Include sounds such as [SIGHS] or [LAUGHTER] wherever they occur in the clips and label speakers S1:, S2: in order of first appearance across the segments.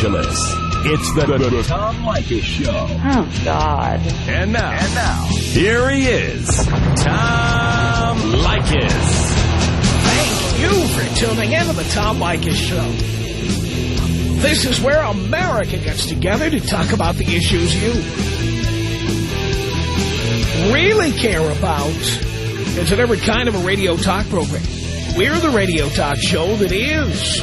S1: Angeles. It's the, the, the Tom Leykis Show.
S2: Oh, God.
S1: And now, and now, here he is, Tom Leykis.
S3: Thank you for tuning in to the Tom Leykis Show. This is where America gets together to talk about the issues you really care about. It's a different kind of a radio talk program. We're the radio talk show that is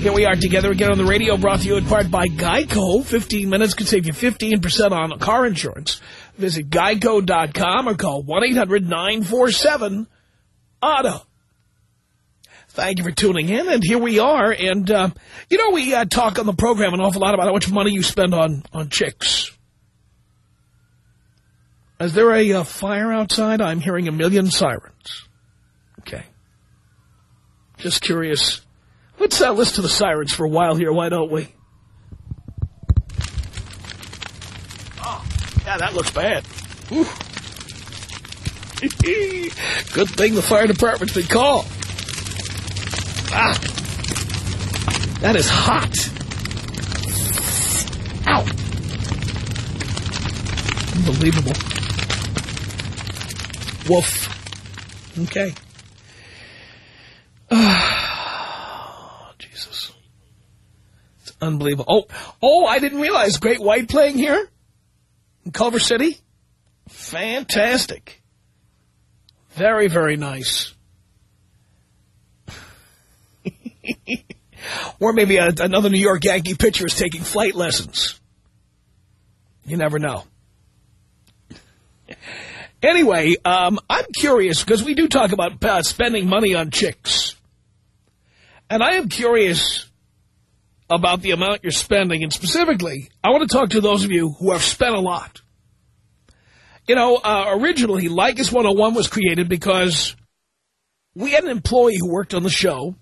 S3: Here we are together again on the radio, brought to you in part by Geico. 15 minutes could save you 15% on car insurance. Visit geico.com or call 1-800-947-AUTO. Thank you for tuning in, and here we are. And, uh, you know, we uh, talk on the program an awful lot about how much money you spend on, on chicks. Is there a uh, fire outside? I'm hearing a million sirens. Okay. Just curious. Let's uh, listen to the sirens for a while here, why don't we? Oh, yeah, that looks bad. [LAUGHS] Good thing the fire department's been called. Ah, that is hot. Ow. Unbelievable. Woof. Okay. Oh, [SIGHS] Jesus. It's unbelievable. Oh, oh, I didn't realize Great White playing here in Culver City. Fantastic. Very, very nice. [LAUGHS] or maybe a, another New York Yankee pitcher is taking flight lessons. You never know. Anyway, um, I'm curious because we do talk about uh, spending money on chicks. And I am curious about the amount you're spending. And specifically, I want to talk to those of you who have spent a lot. You know, uh, originally, Leykis 101 was created because we had an employee who worked on the show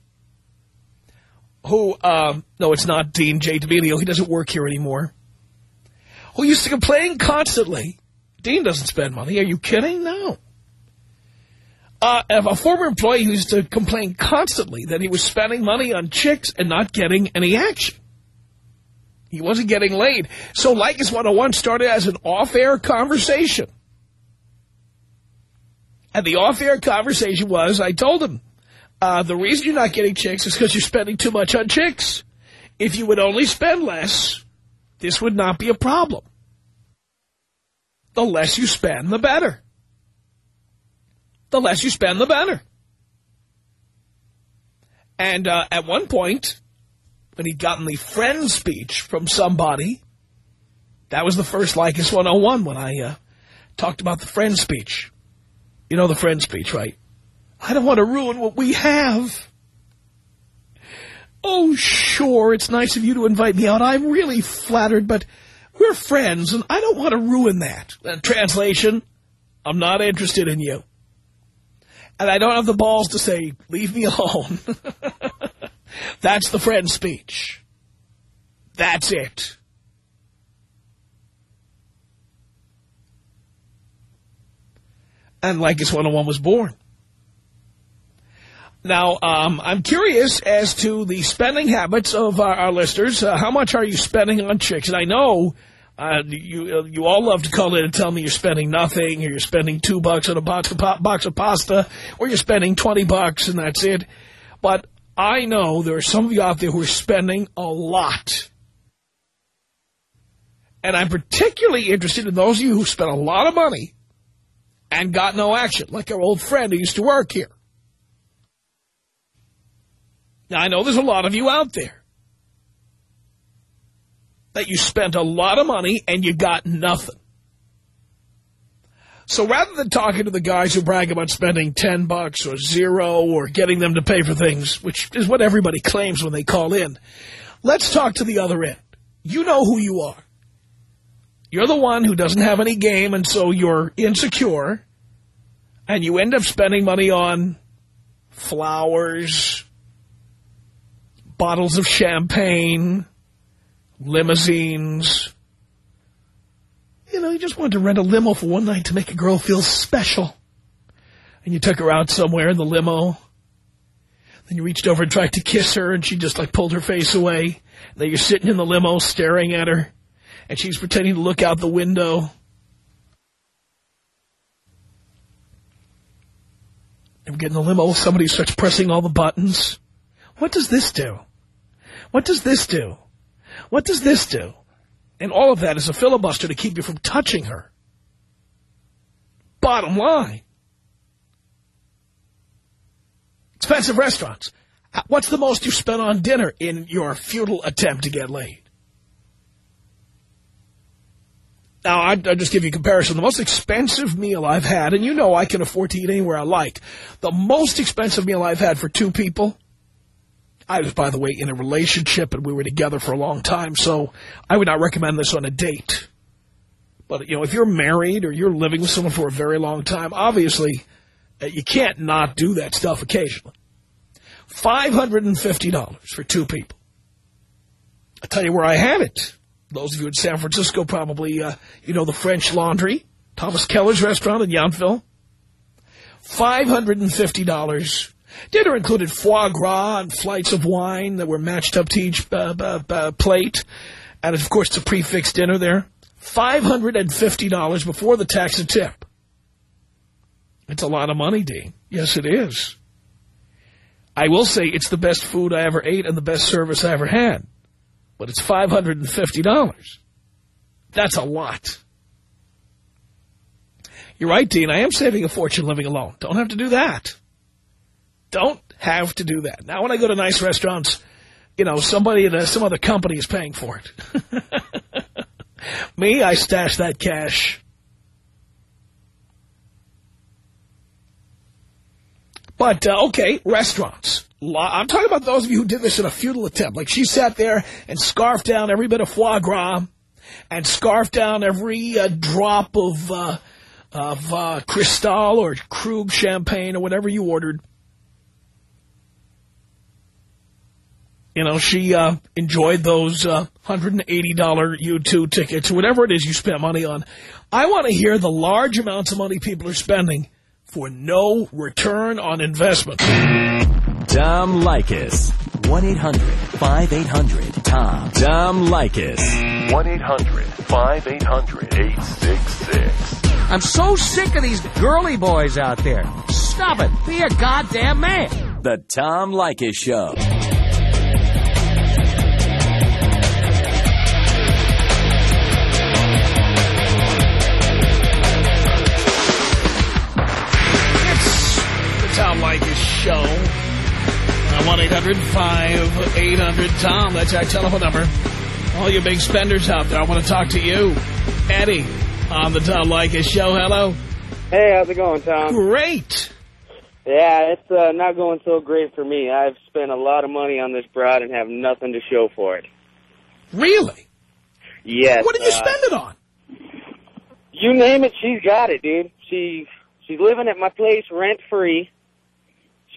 S3: who, uh, no, it's not Dean J. D'Amelio. He doesn't work here anymore. Who used to complain constantly. Dean doesn't spend money. Are you kidding? No. Uh, a former employee who used to complain constantly that he was spending money on chicks and not getting any action. He wasn't getting laid. So Leykis 101 started as an off-air conversation. And the off-air conversation was, I told him, uh, the reason you're not getting chicks is because you're spending too much on chicks. If you would only spend less, this would not be a problem. The less you spend, the better. The less you spend, the better. And uh, at one point, when he'd gotten the friend speech from somebody, that was the first Leykis 101 when I uh, talked about the friend speech. You know the friend speech, right? I don't want to ruin what we have. Oh, sure, it's nice of you to invite me out. I'm really flattered, but we're friends, and I don't want to ruin that. Uh, translation, I'm not interested in you. And I don't have the balls to say, leave me alone. [LAUGHS] That's the friend speech. That's it. And Leykis 101 was born. Now, um, I'm curious as to the spending habits of our, our listeners. Uh, how much are you spending on chicks? And I know uh, you you all love to call in and tell me you're spending nothing, or you're spending two bucks on a box of, box of pasta, or you're spending 20 bucks and that's it. But I know there are some of you out there who are spending a lot. And I'm particularly interested in those of you who spent a lot of money and got no action, like our old friend who used to work here. Now, I know there's a lot of you out there that you spent a lot of money and you got nothing. So rather than talking to the guys who brag about spending 10 bucks or zero or getting them to pay for things, which is what everybody claims when they call in, let's talk to the other end. You know who you are. You're the one who doesn't have any game, and so you're insecure, and you end up spending money on flowers, bottles of champagne, limousines. You know, you just wanted to rent a limo for one night to make a girl feel special. And you took her out somewhere in the limo. Then you reached over and tried to kiss her, and she just, like, pulled her face away. then you're sitting in the limo staring at her and she's pretending to look out the window. And we get in the limo, somebody starts pressing all the buttons. What does this do? What does this do? What does this do? And all of that is a filibuster to keep you from touching her. Bottom line. Expensive restaurants. What's the most you've spent on dinner in your futile attempt to get laid? Now, I, I just give you a comparison. The most expensive meal I've had, and you know I can afford to eat anywhere I like, the most expensive meal I've had for two people, I was, by the way, in a relationship, and we were together for a long time, so I would not recommend this on a date. But, you know, if you're married or you're living with someone for a very long time, obviously, uh, you can't not do that stuff occasionally. $550 for two people. I'll tell you where I had it. Those of you in San Francisco probably, uh, you know, the French Laundry, Thomas Keller's restaurant in Yountville. $550. Dinner included foie gras and flights of wine that were matched up to each uh, plate. And, of course, it's a prix fixe dinner there. $550 before the tax and tip. It's a lot of money, Dean. Yes, it is. I will say it's the best food I ever ate and the best service I ever had but it's $550. That's a lot. You're right, Dean. I am saving a fortune living alone. Don't have to do that. Don't have to do that. Now, when I go to nice restaurants, you know, somebody at some other company is paying for it. [LAUGHS] Me, I stash that cash. But, uh, okay, restaurants. I'm talking about those of you who did this in a futile attempt. Like she sat there and scarfed down every bit of foie gras and scarfed down every uh, drop of uh, of uh, Cristal or Krug champagne or whatever you ordered. You know, she uh, enjoyed those uh, $180 U2 tickets, whatever it is you spent money on. I want to hear the large amounts of money people are spending for no return on investment.
S1: Tom Leykis.
S2: 1-800-5800-TOM.
S1: Tom Leykis.
S2: 1-800-5800-866. I'm so sick of these girly boys out there. Stop it. Be a goddamn man.
S1: The Tom Leykis Show.
S3: Show. 1-800-5800-TOM. That's our telephone number. All you big spenders out there, I want to talk to you. Eddie on the Tom Leykis show. Hello.
S4: Hey, how's it going, Tom?
S3: Great.
S4: Yeah, it's uh, not going so great for me. I've spent a lot of money on this broad and have nothing to show for it.
S3: Really?
S4: Yes.
S3: What did you
S4: uh,
S3: spend it on?
S4: You name it, she's got it, dude. She She's living at my place rent-free.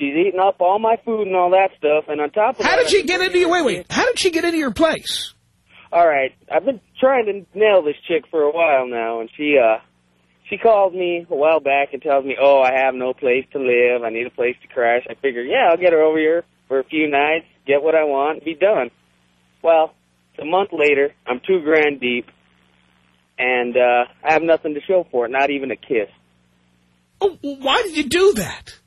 S4: She's eating up all my food and all that stuff. And on top of
S3: How
S4: that...
S3: did she get into your... Wait, wait. How did she get into your place?
S4: All right. I've been trying to nail this chick for a while now, and she, uh... She called me a while back and tells me, oh, I have no place to live. I need a place to crash. I figure, yeah, I'll get her over here for a few nights, get what I want, and be done. Well, a month later, I'm two grand deep, and uh, I have nothing to show for it, not even a kiss.
S3: Oh, why did you do that?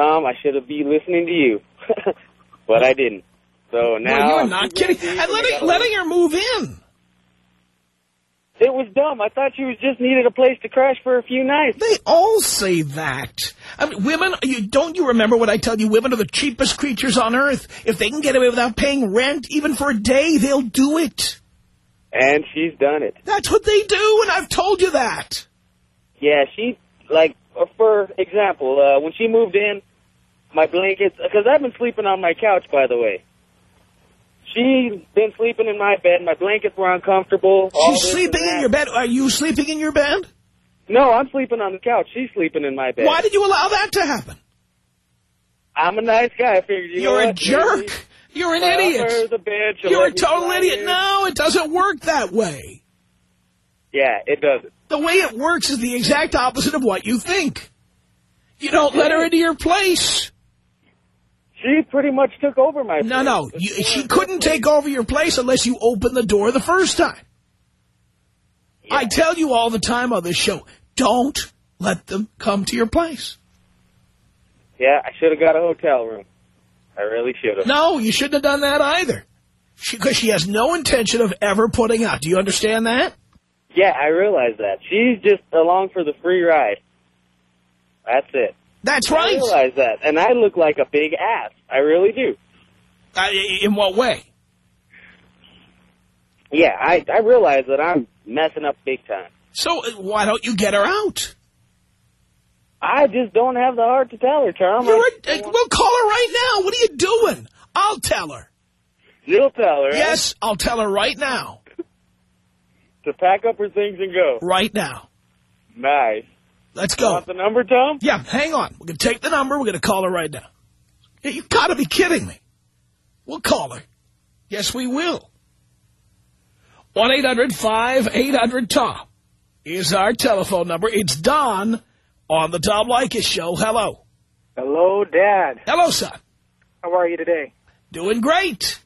S4: Tom, I should have been listening to you, [LAUGHS] but I didn't. So now...
S3: Well, you're not kidding. And letting, letting her move in.
S4: It was dumb. I thought she was just needed a place to crash for a few nights.
S3: They all say that. I mean, women, you, don't you remember what I tell you? Women are the cheapest creatures on earth. If they can get away without paying rent, even for a day, they'll do it.
S4: And she's done it.
S3: That's what they do, and I've told you that.
S4: Yeah, she, like, uh, for example, uh, when she moved in, my blankets, because I've been sleeping on my couch, by the way. She's been sleeping in my bed. My blankets were uncomfortable.
S3: She's sleeping in your bed. Are you sleeping in your bed?
S4: No, I'm sleeping on the couch. She's sleeping in my bed.
S3: Why did you allow that to happen?
S4: I'm a nice guy. I figured you
S3: You're a
S4: what?
S3: jerk.
S4: Maybe
S3: You're an
S4: I'll offer her
S3: idiot. You're a total idiot.
S4: in.
S3: No, it doesn't work that way.
S4: Yeah, it doesn't.
S3: The way it works is the exact opposite of what you think. You don't let her into your place.
S4: She pretty much took over my.
S3: No,
S4: place.
S3: no. You, she couldn't take over your place unless you opened the door the first time. I tell you all the time on this show, don't let them come to your place.
S4: Yeah, I should have got a hotel room. I really should have.
S3: No, you shouldn't have done that either. Because she, has no intention of ever putting out. Do you understand that?
S4: Yeah, I realize that. She's just along for the free ride. That's it.
S3: That's right.
S4: I realize that. And I look like a big ass. I really do.
S3: Uh, in what way?
S4: Yeah, I, I realize that I'm messing up big time.
S3: So uh, why don't you get her out?
S4: I just don't have the heart to tell her, Tom.
S3: You're a, uh, we'll call her right now. What are you doing? I'll tell her.
S4: You'll tell her.
S3: Yes, I'll tell her right now. [LAUGHS]
S4: To pack up her things and go.
S3: Right now.
S4: Nice.
S3: Let's go.
S4: Want the number, Tom?
S3: Yeah, hang on. We're going to take the number. We're going to call her right now. Yeah, you got to be kidding me. We'll call her. Yes, we will. 1-800-5800-TOM is our telephone number. It's Don on the Tom Leykis Show. Hello.
S5: Hello, Dad.
S3: Hello, son.
S5: How are you today?
S3: Doing great.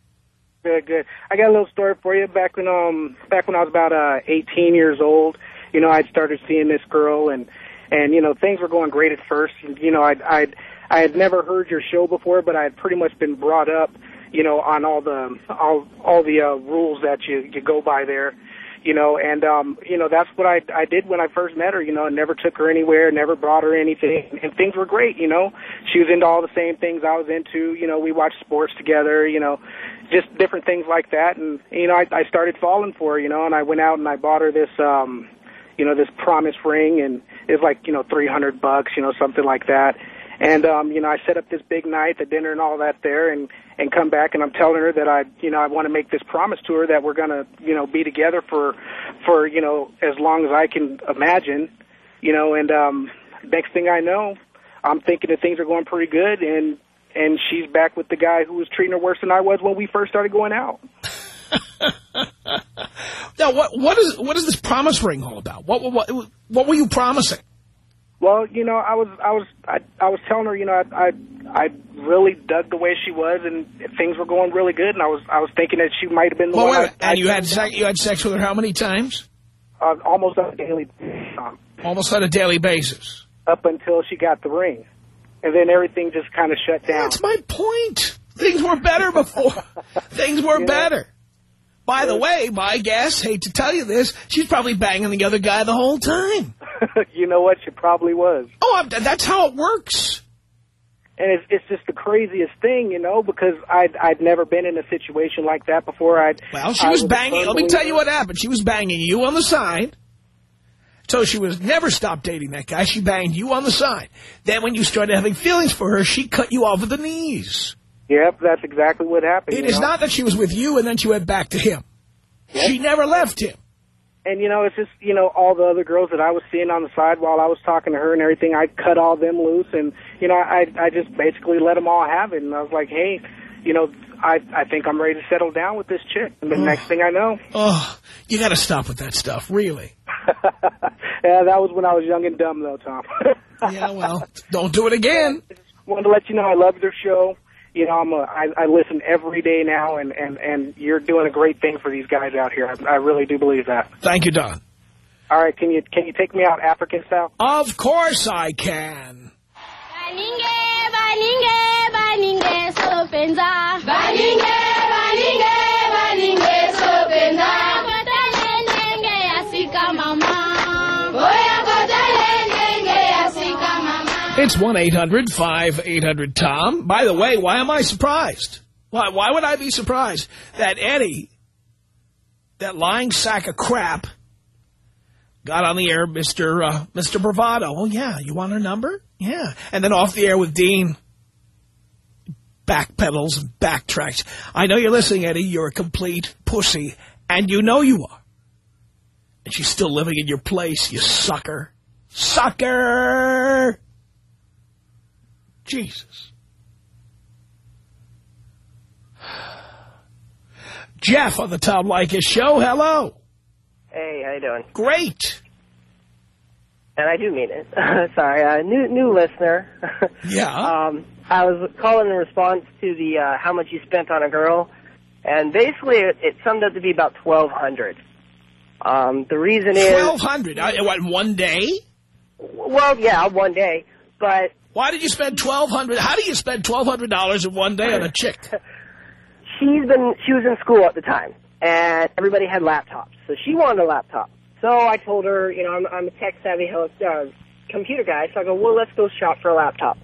S5: Good, good. I got a little story for you. Back when um back when I was about uh 18 years old, you know, I'd started seeing this girl and and you know, things were going great at first. You know, I'd I'd I had never heard your show before, but I had pretty much been brought up, you know, on all the all all the uh, rules that you you go by there. You know, and um, you know, that's what I I did when I first met her, you know, I never took her anywhere, never brought her anything, and things were great, you know. She was into all the same things I was into, you know, we watched sports together, you know, just different things like that and you know, I I started falling for her, you know, and I went out and I bought her this um you know, this promise ring and it's like, you know, 300 bucks, you know, something like that. And um, you know, I set up this big night, the dinner and all that there and and come back and I'm telling her that I, you know, I want to make this promise to her that we're going to, you know, be together for for, you know, as long as I can imagine, you know, and um next thing I know, I'm thinking that things are going pretty good and and she's back with the guy who was treating her worse than I was when we first started going out. [LAUGHS]
S3: Now, what what is what is this promise ring all about? What what what were you promising?
S5: Well, you know, I was, I was, I, I was telling her, you know, I, I, I really dug the way she was, and things were going really good, and I was, I was thinking that she might have been the
S3: Well,
S5: one.
S3: wait.
S5: I,
S3: and you
S5: I-
S3: had sex, you had sex with her how many times?
S5: uh, almost on a daily, um,
S3: Almost on a daily basis.
S5: up until she got the ring, and then everything just kind of shut down.
S3: That's my point. Things were better before. [LAUGHS] Things were better. By the way, my guess, hate to tell you this, she's probably banging the other guy the whole time. [LAUGHS]
S5: you know what? She probably was.
S3: Oh, I'm, that's how it works.
S5: and it's it's just the craziest thing, you know, because I'd I'd never been in a situation like that before. I'd
S3: Well, she
S5: I
S3: was
S5: a
S3: banging. Let me tell you what happened. She was banging you on the side. So she was never stopped dating that guy. She banged you on the side. Then when you started having feelings for her, she cut you off at the knees.
S5: Yep, that's exactly what happened.
S3: It is
S5: know?
S3: not that she was with you and then she went back to him. She never left him.
S5: And you know, it's just you know all the other girls that I was seeing on the side while I was talking to her and everything. I cut all them loose, and you know, I I just basically let them all have it. And I was like, hey, you know, I I think I'm ready to settle down with this chick. And the next thing I know,
S3: Oh, you got to stop with that stuff, really. [LAUGHS]
S5: yeah, that was when I was young and dumb, though, Tom. [LAUGHS]
S3: Yeah, well, don't do it again.
S5: Just wanted to let you know I love your show. You know, I'm a, I, I listen every day now, and and and you're doing a great thing for these guys out here. I, I really do believe that.
S3: Thank you, Don.
S5: All right, can you can you take me out African style?
S3: Of course I can.
S6: Baninge, baninge, baninge, sopenza. Baninge, baninge, baninge, sopenza. Kotale nenge asika mama.
S3: It's 1-800-5800-TOM. By the way, why am I surprised? Why, why would I be surprised that Eddie, that lying sack of crap, got on the air Mr. Uh, Mr. Bravado? Oh, yeah, you want her number? Yeah. And then off the air with Dean. backpedals and backtracks. I know you're listening, Eddie. You're a complete pussy, and you know you are. And she's still living in your place, you sucker. Sucker! Jesus. Jeff on the Tom Leykis show. Hello.
S7: Hey, how you doing?
S3: Great.
S7: And I do mean it. [LAUGHS] Sorry, uh, new new listener. [LAUGHS]
S3: Yeah.
S7: um, I was calling in response to the uh, how much you spent on a girl, and basically it, it summed up to be about twelve hundred. Um, the reason is
S3: 1200 I- What, one day?
S7: well, yeah, one day, but
S3: Why did you spend 1200 How do you spend $1,200 in one day on a chick? [LAUGHS]
S7: she's been she was in school at the time, and everybody had laptops, so she wanted a laptop. So I told her, you know, I'm, I'm a tech savvy host, uh, computer guy, so I go, well, let's go shop for a laptop.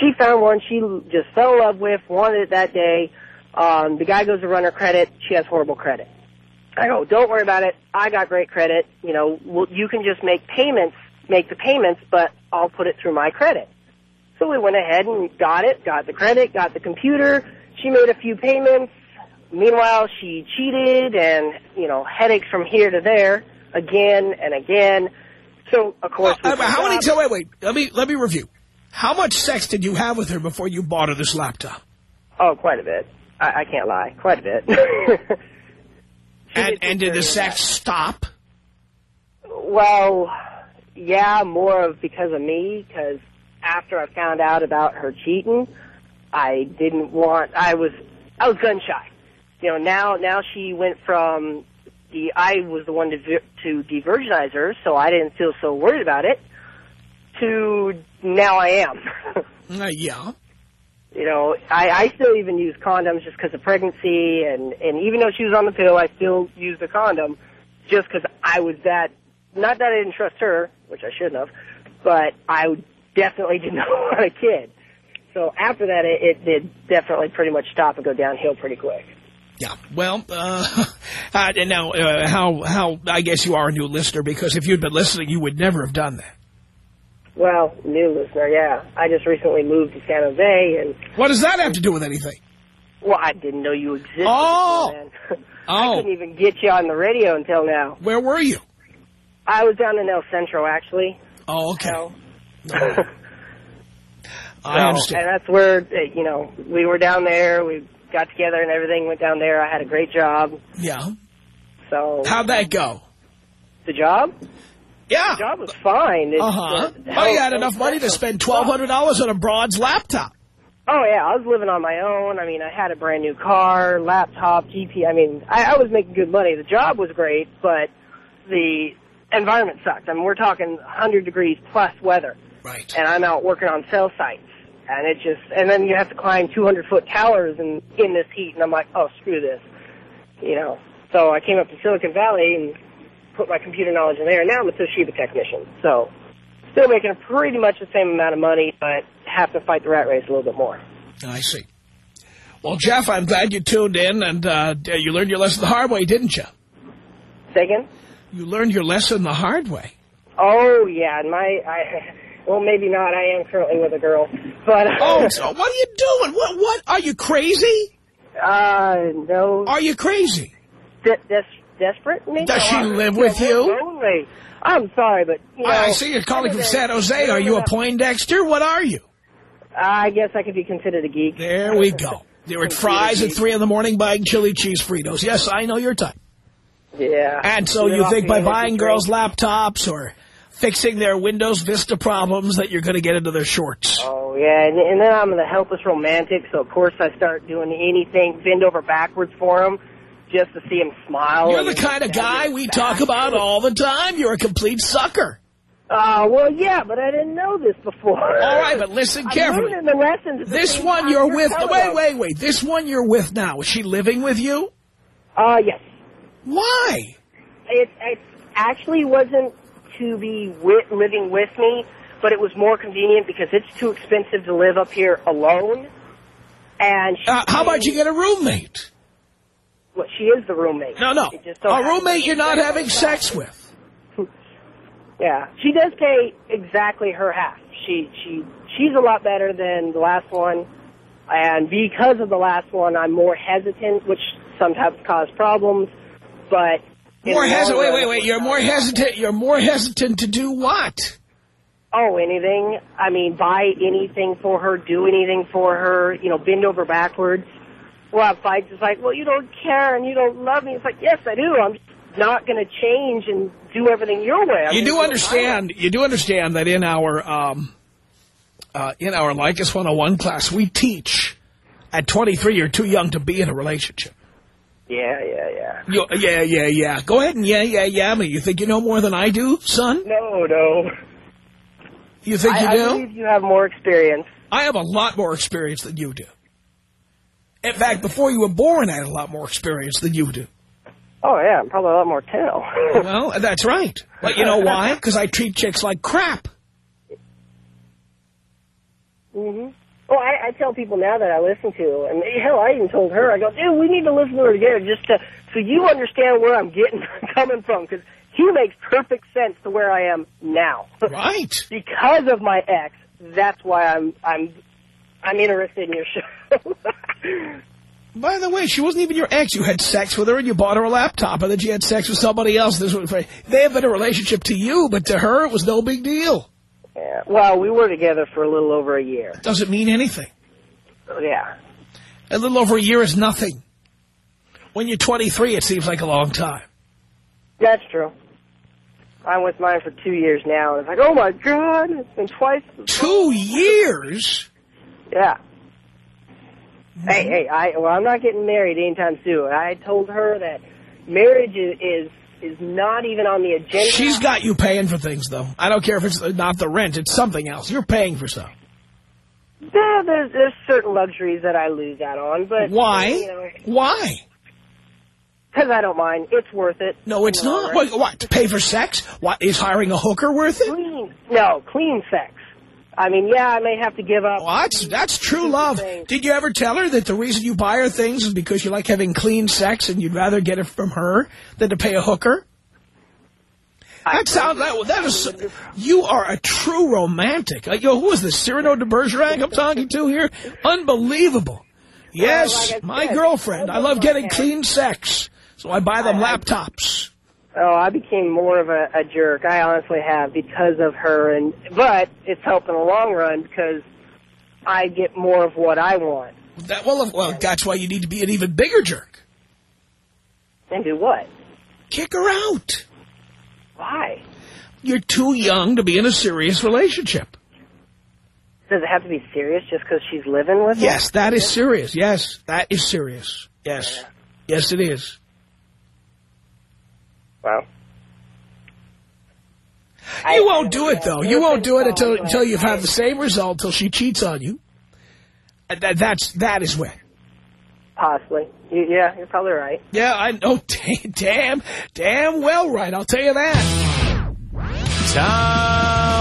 S7: She found one she just fell in love with, wanted it that day. Um, the guy goes to run her credit. She has horrible credit. I go, don't worry about it. I got great credit. You know, well, you can just make payments, make the payments, but I'll put it through my credit. So we went ahead and got it, got the credit, got the computer. She made a few payments. Meanwhile, she cheated and, you know, headaches from here to there again and again. So, of course,
S3: Uh,
S7: we
S3: how many? So wait, wait. Let me let me review. How much sex did you have with her before you bought her this laptop?
S7: Oh, quite a bit. I, I can't lie. Quite a bit. [LAUGHS]
S3: And
S7: did
S3: and did the sex stop?
S7: Well, yeah, more of because of me, because after I found out about her cheating, I didn't want, I was, I was gun shy. You know, now, now she went from the, I was the one to, to de-virginize her, so I didn't feel so worried about it, to now I am. [LAUGHS]
S3: Uh, yeah.
S7: you know, I, I still even use condoms just because of pregnancy, and and even though she was on the pill, I still used a condom just because I was that. Not that I didn't trust her, which I shouldn't have, but I definitely did not [LAUGHS] want a kid. So after that, it, it did definitely pretty much stop and go downhill pretty quick.
S3: Yeah. Well, uh, [LAUGHS] and now uh, how how I guess you are a new listener because if you'd been listening, you would never have done that.
S7: Well, new listener, yeah. I just recently moved to San Jose, and
S3: What does that have to do with anything?
S7: well, I didn't know you existed.
S3: Oh.
S7: man. [LAUGHS]
S3: Oh.
S7: I couldn't even get you on the radio until now.
S3: Where were you?
S7: I was down in El Centro, actually.
S3: Oh, okay.
S7: So, [LAUGHS]
S3: I
S7: So,
S3: understand.
S7: And that's where, uh, you know, we were down there. We got together and everything went down there. I had a great job.
S3: Yeah.
S7: So
S3: How'd that go?
S7: the job,
S3: Yeah.
S7: the job was fine. It-
S3: Uh-huh.
S7: the
S3: Well, you had enough money to spend $1,200 on a broad's laptop.
S7: Oh yeah, I was living on my own. I mean, I had a brand new car, laptop, GP. I mean, I, I was making good money. The job was great, but the environment sucked. I mean, we're talking 100 degrees plus weather.
S3: Right.
S7: and I'm out working on cell sites. And it just, and then you have to climb 200 foot towers in, in this heat, and I'm like, oh, screw this. You know, so I came up to Silicon Valley and put my computer knowledge in there, and now I'm a Toshiba technician. So, still making pretty much the same amount of money, but have to fight the rat race a little bit more.
S3: I see. Well, Jeff, I'm glad you tuned in, and uh, you learned your lesson the hard way, didn't you?
S7: Second?
S3: You learned your lesson the hard way.
S7: Oh, yeah, and my, I, well, maybe not. I am currently with a girl, but,
S3: Oh, so what are you doing? What? What? Are you crazy?
S7: uh, no,
S3: Are you crazy?
S7: de- des- desperate? Maybe?
S3: Does she live with you?
S7: Lonely. I'm sorry, but you know,
S3: I I see you're calling from San Jose. Are you a Poindexter? What are you?
S7: I guess I could be considered a geek.
S3: There we go. You're at Fry's at 3 in the morning buying chili cheese Fritos. Yes, I know your type.
S7: Yeah.
S3: And so you think by buying girls laptops or fixing their Windows Vista problems that you're going to get into their shorts.
S7: Oh yeah, and, and then I'm the helpless romantic, so of course I start doing anything, bend over backwards for him, just to see him smile.
S3: You're the kind of guy we talk about all the time. You're a complete sucker.
S7: Uh, well, yeah, but I didn't know this before.
S3: All right, but listen [LAUGHS] carefully.
S7: I'm learning the lessons.
S3: This one you're with. Wait, wait, wait. This one you're with now. Is she living with you?
S7: Uh, yes.
S3: Why?
S7: It, it actually wasn't to be with, living with me, but it was more convenient because it's too expensive to live up here alone. And she,
S3: Uh, how about you get a roommate?
S7: Well, she is the roommate.
S3: No, no. A roommate you're not having sex with. [LAUGHS]
S7: Yeah, she does pay exactly her half. She she she's a lot better than the last one, And because of the last one, I'm more hesitant, which sometimes cause problems. But
S3: More hesitant. Wait, wait, wait. You're more hesitant. You're more hesitant to do what?
S7: Oh, anything. I mean, buy anything for her, do anything for her, you know, bend over backwards. We'll have fights. It's like, well, you don't care and you don't love me. It's like, yes, I do. I'm just not going to change and do everything your way. I'm
S3: You
S7: gonna
S3: do understand. You do understand that in our um, uh, in our Leykis 101 class, we teach at 23 you're too young to be in a relationship.
S7: Yeah, yeah, yeah.
S3: You, yeah, yeah, yeah. Go ahead and yeah, yeah, yeah me. You think you know more than I do, son?
S7: No, no.
S3: You think you
S7: do? I believe you have more experience.
S3: I have a lot more experience than you do. In fact, before you were born, I had a lot more experience than you do.
S7: Oh, yeah, probably a lot more tail. [LAUGHS]
S3: Well, that's right. But you know why? Because I treat chicks like crap.
S7: hmm Well, I, I tell people now that I listen to, and hell, I even told her, I go, dude, we need to listen to her together just to, so you understand where I'm getting [LAUGHS] coming from, because he makes perfect sense to where I am now.
S3: Right. [LAUGHS]
S7: because of my ex, that's why I'm I'm I'm interested in your show. [LAUGHS]
S3: By the way, she wasn't even your ex. You had sex with her and you bought her a laptop and then she had sex with somebody else. This was, they have been a relationship to you, but to her it was no big deal.
S7: Yeah. Well, we were together for a little over a year.
S3: Doesn't mean anything.
S7: Yeah.
S3: A little over a year is nothing. When you're 23, it seems like a long time.
S7: That's true. I'm with mine for two years now, and it's like, oh my god, it's been twice.
S3: Two years?
S7: Yeah. Hey, hey, I well, I'm not getting married anytime soon. I told her that marriage is is, is not even on the agenda.
S3: She's got you paying for things, though. I don't care if it's not the rent. It's something else. You're paying for stuff.
S7: Yeah, there's there's certain luxuries that I lose out on, but
S3: Why?
S7: You know,
S3: Why?
S7: because I don't mind. It's worth it.
S3: No, it's
S7: In the long
S3: not. What, what, to pay for sex? What, is hiring a hooker worth it?
S7: Clean. No, clean sex. I mean, yeah, I may have to give up.
S3: Well, that's, that's true love. Did you ever tell her that the reason you buy her things is because you like having clean sex and you'd rather get it from her than to pay a hooker? That sounds, that, that is, you are a true romantic. Like, yo, who is this, Cyrano de Bergerac I'm talking to here? Unbelievable. Yes,
S7: like
S3: my
S7: said,
S3: girlfriend. I love getting clean sex. So I buy them laptops.
S7: Oh, I became more of a, a jerk. I honestly have because of her, and but it's helped in the long run because I get more of what I want.
S3: That, well, well, that's why you need to be an even bigger jerk.
S7: And do what?
S3: Kick her out.
S7: Why?
S3: You're too young to be in a serious relationship.
S7: Does it have to be serious just because she's living with me?
S3: Yes, that is serious. Yes, that is serious. Yes. Yes, it is.
S7: Well,
S3: You won't do it, though. You won't do it until until you've had the same result, until she cheats on you. That, that's, that is when.
S7: possibly. You, yeah, you're probably right.
S3: Yeah, I know. [LAUGHS] Damn, damn well right. I'll tell you that.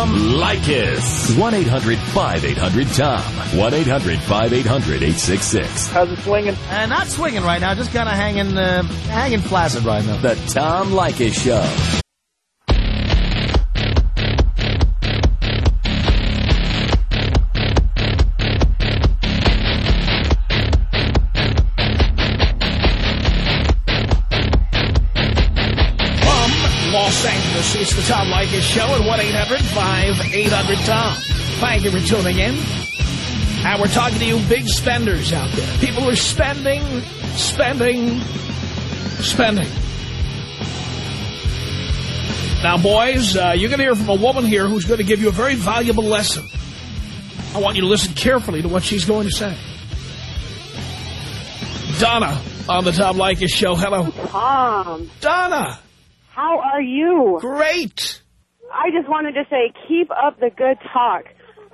S1: Tom Leykis. 1-800-5800-TOM. 1-800-5800-866.
S2: How's it swinging? Uh, not swinging right now, just kind of hanging, uh, hanging flaccid right now.
S1: The Tom Leykis Show.
S3: The Tom Leykis Show at 1-800-5800-TOM. Thank you for tuning in. And we're talking to you big spenders out there. People who are spending, spending, spending. Now, boys, uh, you're going to hear from a woman here who's going to give you a very valuable lesson. I want you to listen carefully to what she's going to say. Donna on the Tom Leykis Show. Hello.
S8: Tom,
S3: Donna.
S8: How are you?
S3: Great.
S8: I just wanted to say keep up the good talk.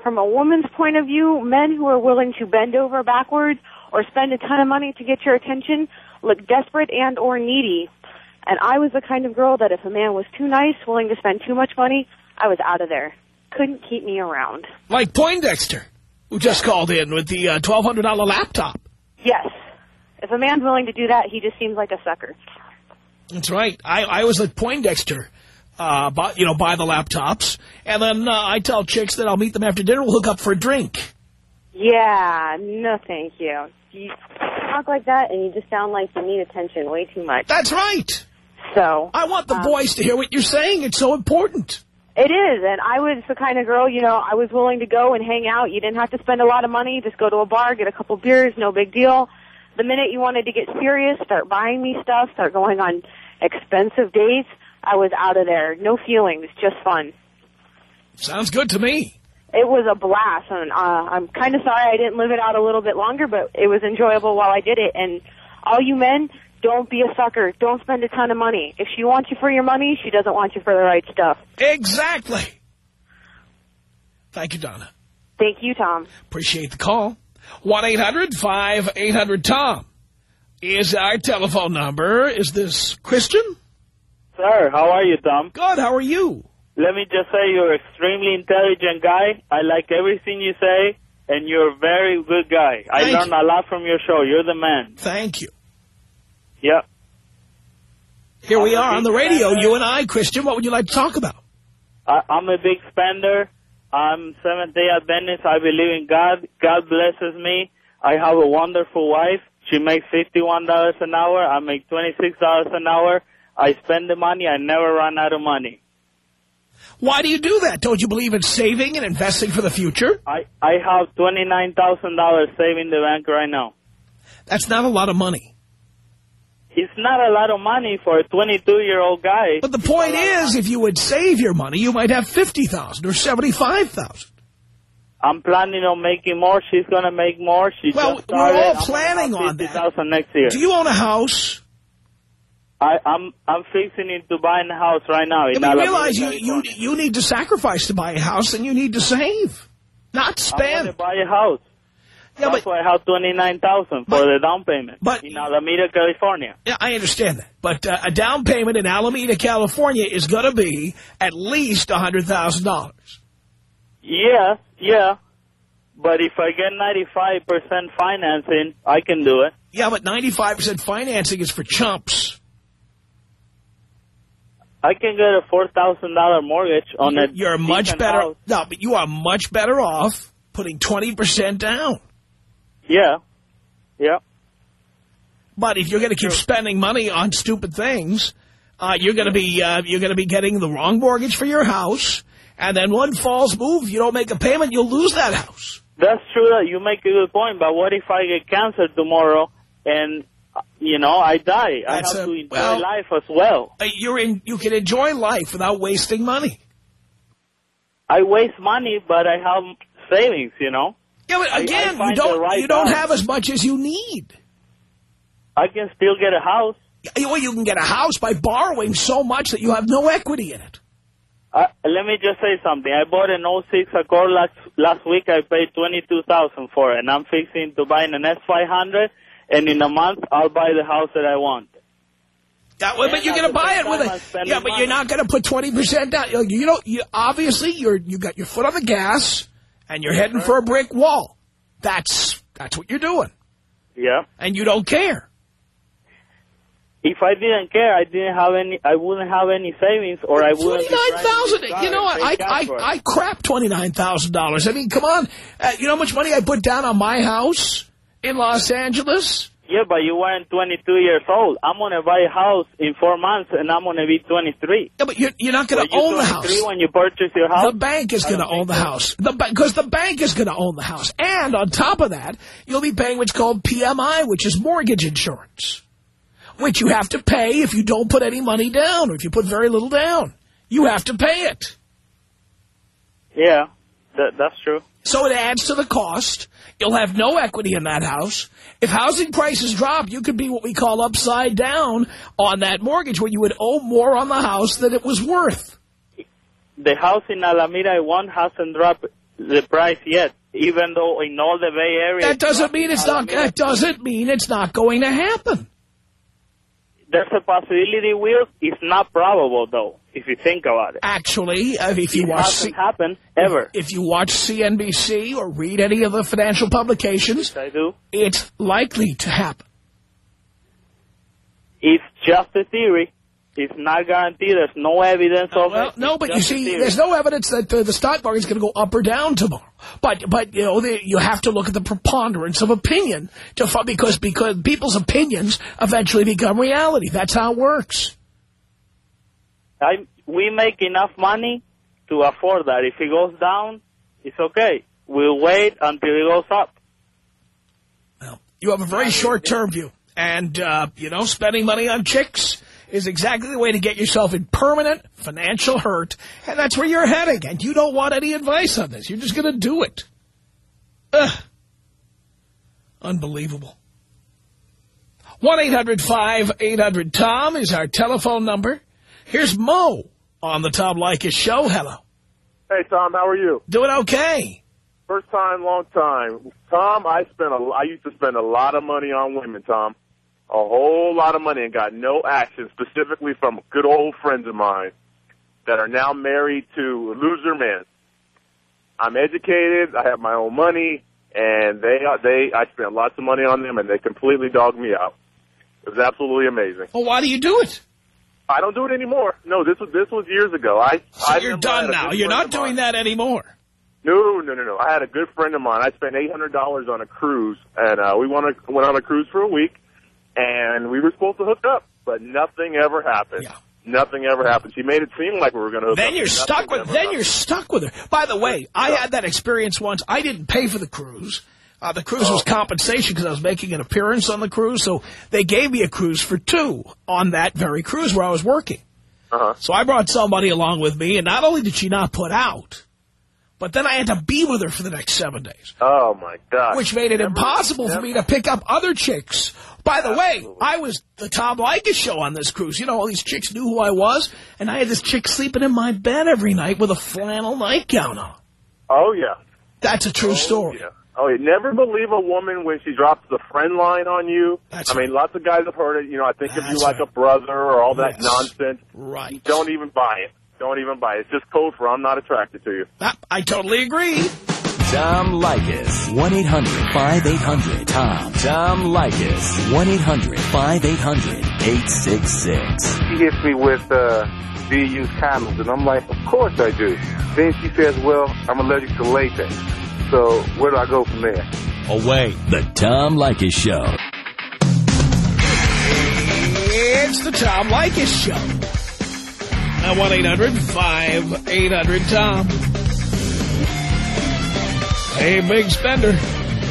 S8: From a woman's point of view, men who are willing to bend over backwards or spend a ton of money to get your attention look desperate and or needy. And I was the kind of girl that if a man was too nice, willing to spend too much money, I was out of there. Couldn't keep me around.
S3: Like Poindexter, who just called in with the uh, $1,200 laptop.
S8: Yes. If a man's willing to do that, he just seems like a sucker.
S3: That's right. I, I was like Poindexter, uh, buy, you know, buy the laptops. And then uh, I tell chicks that I'll meet them after dinner. We'll hook up for a drink.
S8: Yeah, no thank you. You talk like that and you just sound like you need attention way too much.
S3: That's right.
S8: So.
S3: I want the
S8: um,
S3: boys to hear what you're saying. It's so important.
S8: It is, and I was the kind of girl, you know, I was willing to go and hang out. You didn't have to spend a lot of money. Just go to a bar, get a couple beers, no big deal. The minute you wanted to get serious, start buying me stuff, start going on expensive dates, I was out of there. No feelings, just fun.
S3: Sounds good to me.
S8: It was a blast, and uh, I'm kind of sorry I didn't live it out a little bit longer, but it was enjoyable while I did it. And all you men, don't be a sucker. Don't spend a ton of money. If she wants you for your money, she doesn't want you for the right stuff.
S3: Exactly. Thank you, Donna.
S8: Thank you, Tom.
S3: Appreciate the call. 1-800-5800-TOM is our telephone number. Is this Christian?
S9: Sir, how are you, Tom?
S3: Good. How are you?
S9: Let me just say you're an extremely intelligent guy. I like everything you say, and you're a very good guy.
S3: Thank I
S9: learned a lot from your show. You're the man.
S3: Thank you.
S9: Yep.
S3: Here we
S9: I'm a
S3: are on the radio,
S9: fan.
S3: you and I, Christian. What would you like to talk about?
S9: I, I'm a big spender. I'm Seventh-day Adventist. I believe in God. God blesses me. I have a wonderful wife. She makes $51 an hour. I make $26 an hour. I spend the money. I never run out of money.
S3: Why do you do that? Don't you believe in saving and investing for the future?
S9: I, I have $29,000 saved in the bank right now.
S3: That's not a lot of money.
S9: It's not a lot of money for a 22-year-old guy.
S3: But the point is, if you would save your money, you might have 50000 or 75000
S9: I'm planning on making more. She's going to make more. She
S3: Well,
S9: just
S3: we're
S9: started.
S3: all
S9: I'm
S3: planning on that.
S9: 50,000 next year.
S3: Do you own a house?
S9: I, I'm I'm fixing it to buy a house right now.
S3: I
S9: in Alameda,
S3: realize you, you, you need to sacrifice to buy a house and you need to save, not
S9: I want to buy a house.
S3: Yeah,
S9: That's
S3: but,
S9: why I have twenty nine thousand for
S3: But-
S9: the down payment.
S3: but-
S9: in Alameda, California.
S3: yeah, I understand that. But uh, a down payment in Alameda, California is going to be at least $100,000.
S9: Yeah, yeah. But if I get ninety five percent financing, I can do it.
S3: Yeah, but 95% financing is for chumps.
S9: I can get a four thousand dollar mortgage on a.
S3: You're much better.
S9: house.
S3: No, but you are much better off putting 20% down.
S9: Yeah, yeah.
S3: But if you're going to keep spending money on stupid things, uh, you're going to be uh, you're going to be getting the wrong mortgage for your house, and then one false move, you don't make a payment, you'll lose that house.
S9: That's true. You make a good point. But what if I get cancer tomorrow and you know I die?
S3: That's
S9: I have
S3: a-
S9: to enjoy
S3: well-
S9: life as well.
S3: Uh, You're in. You can enjoy life without wasting money.
S9: I waste money, but I have savings. You know,
S3: Yeah, but
S9: I
S3: again, you don't
S9: right
S3: you don't have as much as you need.
S9: I can still get a house.
S3: Well, you can get a house by borrowing so much that you have no equity in it.
S9: Uh, let me just say something. I bought an 06 Accord last last week. I paid twenty two thousand for it, and I'm fixing to buy an S500. And in a month, I'll buy the house that I want.
S3: Yeah, well, but you're going to buy it with it. Yeah, but
S9: money.
S3: you're not going to put 20% down. You, you know, you, obviously, you're you got your foot on the gas, and you're heading for a brick wall. That's that's what you're doing,
S9: Yeah.
S3: and you don't care.
S9: If I didn't care, I didn't have any. I wouldn't have any savings, or I wouldn't. be
S3: Twenty-nine thousand. You know? I
S9: and
S3: I. I crap twenty-nine thousand dollars. I mean, come on. Uh, you know how much money I put down on my house in Los Angeles?
S9: Yeah, but you weren't 22 years old. I'm gonna buy a house in four months, and I'm gonna be 23.
S3: Yeah, but you're you're not going to own the
S9: 23
S3: house.
S9: when you purchase your house.
S3: The bank is going to own the
S9: so.
S3: house. The because the bank is going to own the house, and on top of that, you'll be paying what's called PMI, which is mortgage insurance, which you have to pay if you don't put any money down, or if you put very little down. You have to pay it.
S9: Yeah, that, that's true.
S3: So it adds to the cost. You'll have no equity in that house. If housing prices drop, you could be what we call upside down on that mortgage, where you would owe more on the house than it was worth.
S9: The house in Alameda I want hasn't dropped the price yet, even though in all the Bay Area.
S3: That doesn't mean it's not. That doesn't mean it's not going to happen.
S9: There's a possibility, Will. It's not probable, though, if you think about it.
S3: Actually, uh, if you
S9: It
S3: watch
S9: hasn't happened ever.
S3: if you watch CNBC or read any of the financial publications,
S9: I do.
S3: it's likely to happen.
S9: It's just a theory. It's not guaranteed. There's no evidence of
S3: Well,
S9: it.
S3: no,
S9: It's
S3: but you see,
S9: theory.
S3: there's no evidence that uh, the stock market's going to go up or down tomorrow. But, but you know, the, you have to look at the preponderance of opinion to because because people's opinions eventually become reality. That's how it works.
S9: I, we make enough money to afford that. If it goes down, it's okay. We'll wait until it goes up.
S3: Well, You have a very short-term view. And, uh, you know, spending money on chicks is exactly the way to get yourself in permanent financial hurt. And that's where you're heading. And you don't want any advice on this. You're just going to do it. Ugh. Unbelievable. 1-800-5800-TOM is our telephone number. Here's Mo on the Tom Leykis show. Hello.
S10: Hey, Tom, how are you?
S3: Doing okay.
S10: First time, long time. Tom, I spent a, I used to spend a lot of money on women, Tom. A whole lot of money and got no action, specifically from good old friends of mine that are now married to loser men. I'm educated, I have my own money, and they, they, I spent lots of money on them and they completely dogged me out. It was absolutely amazing.
S3: Well, why do you do it?
S10: I don't do it anymore. No, this was, this was years ago. I,
S3: So
S10: I
S3: you're done now. You're not doing that anymore.
S10: No, no, no, no. I had a good friend of mine. I spent eight hundred dollars on a cruise, and uh, we went on, went on a cruise for a week, and we were supposed to hook up, but nothing ever happened. Nothing ever happened. She made it seem like we were going to hook up.
S3: Then you're stuck with. Then
S10: happened.
S3: you're stuck with her. By the way, I had that experience once. I didn't pay for the cruise. Uh, the cruise
S10: Oh.
S3: was compensation because I was making an appearance on the cruise. So they gave me a cruise for two on that very cruise where I was working.
S10: Uh-huh.
S3: So I brought somebody along with me, and not only did she not put out, but then I had to be with her for the next seven days.
S10: Oh my god!
S3: Which made it impossible for me to pick up other chicks. By the way, I was the Tom Leykis show on this cruise. You know, all these chicks knew who I was, and I had this chick sleeping in my bed every night with a flannel nightgown on.
S10: Oh yeah.
S3: That's a true oh, story.
S10: Yeah. Oh, you never believe a woman when she drops the friend line on you.
S3: That's
S10: I mean, lots of guys have heard it. You know, I think of you like a brother or all that
S3: Yes.
S10: nonsense.
S3: Right.
S10: Don't even buy it. Don't even buy it. It's just code for I'm not attracted to you.
S3: I totally agree.
S1: Tom Leykis.
S11: 1-800-5800-TOM.
S1: Tom Leykis.
S11: 1-800-5800-866.
S12: She hits me with, uh, do you use condoms? And I'm like, of course I do. Then she says, well, I'm allergic to latex. So where do I go from there?
S1: Away.
S11: The Tom Leykis Show.
S3: It's the Tom Leykis show. At 1-800-5800-TOM. Hey, big spender.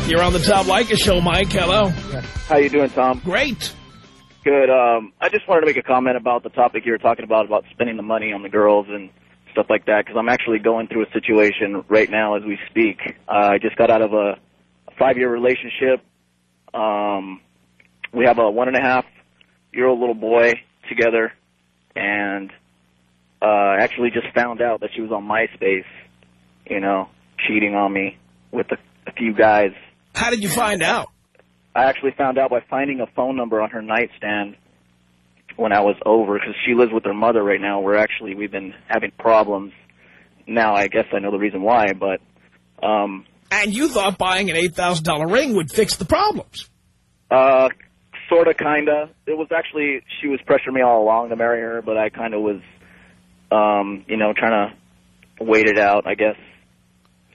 S3: You're on the Tom Leykis show, Mike. Hello.
S13: How you doing, Tom?
S3: Great.
S13: Good. Um, I just wanted to make a comment about the topic you were talking about, about spending the money on the girls and stuff like that, because I'm actually going through a situation right now as we speak. Uh, I just got out of a, a five-year relationship. Um, we have a one-and-a-half-year-old little boy together, and uh, actually just found out that she was on MySpace, you know, cheating on me with a, a few guys.
S3: How did you find out?
S13: I actually found out by finding a phone number on her nightstand when I was over because she lives with her mother right now. We're actually we've been having problems. Now I guess I know the reason why, but um,
S3: And you thought buying an $8,000 ring would fix the problems.
S13: uh, sort of, kinda. It was actually she was pressuring me all along to marry her, but I kind of was, um, you know, trying to wait it out. I guess.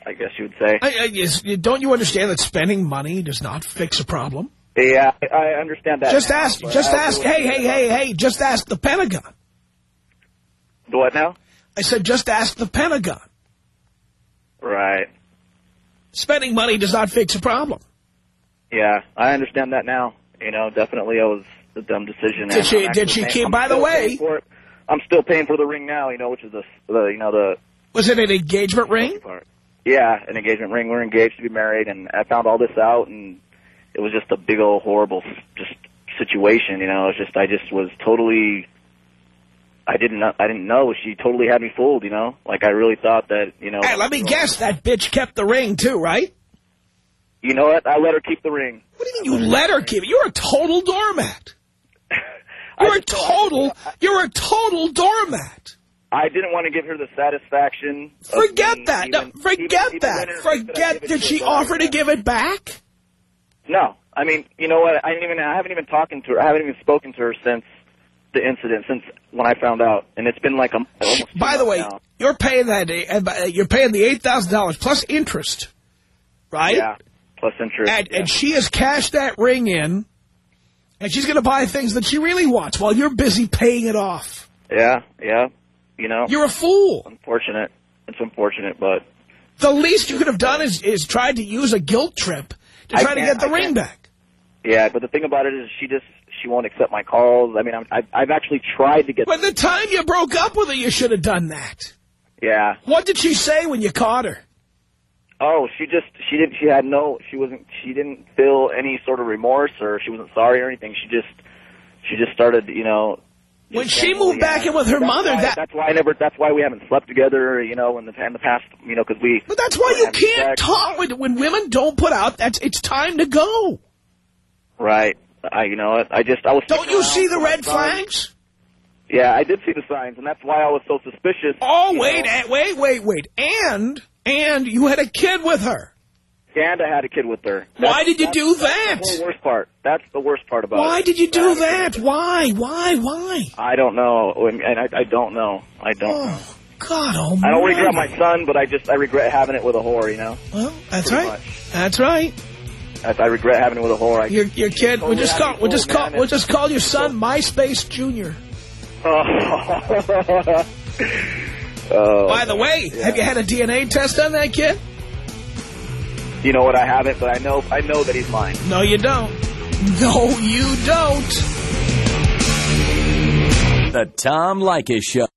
S13: I guess you would say.
S3: I, I, yes, don't you understand that spending money does not fix a problem?
S13: Yeah, I I understand that.
S3: Just
S13: now,
S3: ask, just ask, hey, hey, hey, hey, just ask the Pentagon.
S13: The What now?
S3: I said, just ask the Pentagon.
S13: Right.
S3: Spending money does not fix a problem.
S13: Yeah, I understand that now. You know, definitely it was a dumb decision.
S3: Did she- did she keep-
S13: I'm
S3: by the way-
S13: paying for it. I'm still paying for the ring now. You know, which is the, the you know the
S3: Was it an engagement ring?
S13: Yeah an engagement ring. We're engaged to be married, and I found all this out, and it was just a big old horrible just situation. You know, it's just I just was totally. I didn't know. I didn't know. She totally had me fooled. You know, like I really thought that. You know.
S3: Hey, let me guess, that bitch kept the ring too, right?
S13: You know what? I let her keep the ring.
S3: What do you mean you let her keep it? You're a total doormat. [LAUGHS] You're a total, you're a total doormat.
S13: I didn't want to give her the satisfaction.
S3: Forget that.
S13: even-
S3: No, forget
S13: even- even
S3: that.
S13: I
S3: Forget, did she offer to give it back?
S13: No, I mean, you know what? I didn't even. I haven't even talking to her. I haven't even spoken to her since the incident since when I found out, and it's been like a. Almost
S3: By the way,
S13: now.
S3: you're paying that. uh, You're paying the eight thousand dollars plus interest, right?
S13: Yeah, plus interest.
S3: And, and she has cashed that ring in, and she's going to buy things that she really wants while you're busy paying it off.
S13: Yeah, yeah. You know,
S3: You're a fool.
S13: unfortunate. It's unfortunate, but
S3: The least you could have done is is tried to use a guilt trip to try to get the
S13: I
S3: ring
S13: can't.
S3: back.
S13: yeah. But the thing about it is, she just she won't accept my calls. I mean, I'm, I've I've actually tried to get.
S3: When the time you broke up with her, you should have done that.
S13: Yeah.
S3: What did she say when you caught her?
S13: Oh, she just she didn't she had no she wasn't she didn't feel any sort of remorse or she wasn't sorry or anything. She just she just started, you know.
S3: When she moved back in with her
S13: That's
S3: mother,
S13: why-
S3: that-
S13: that's why I never. That's why we haven't slept together. You know, in the in the past, you know, because we.
S3: But that's why you can't
S13: sex.
S3: talk when, when women don't put out. That's it's time to go.
S13: Right. I you know I just I was.
S3: Don't you see the
S13: around for my
S3: red flags?
S13: Yeah, I did see the signs, and that's why I was so suspicious.
S3: Oh wait,
S13: know.
S3: eh, wait, wait, wait, and and you had a kid with her.
S13: And I had a kid with her.
S3: Why did you
S13: that's-
S3: do
S13: That's
S3: that?
S13: the worst part. That's the worst part about it.
S3: Why did you do that? Why? Why? Why?
S13: I don't know, and I, I don't know. I don't oh, know.
S3: Oh, God almighty.
S13: I don't regret my son, but I just I regret having it with a whore. You know,
S3: Well, that's
S13: Pretty
S3: right.
S13: much.
S3: That's right.
S13: I, I regret having it with a whore. I,
S3: Your your kid. We'll just call. We'll just call. We'll just call your son MySpace Junior. [LAUGHS]
S13: oh,
S3: By the way,
S13: yeah.
S3: have you had a DNA test on that kid?
S13: You know what? I haven't, but I know I know that he's mine.
S3: No, you don't. No, you don't.
S11: The Tom Leykis Show.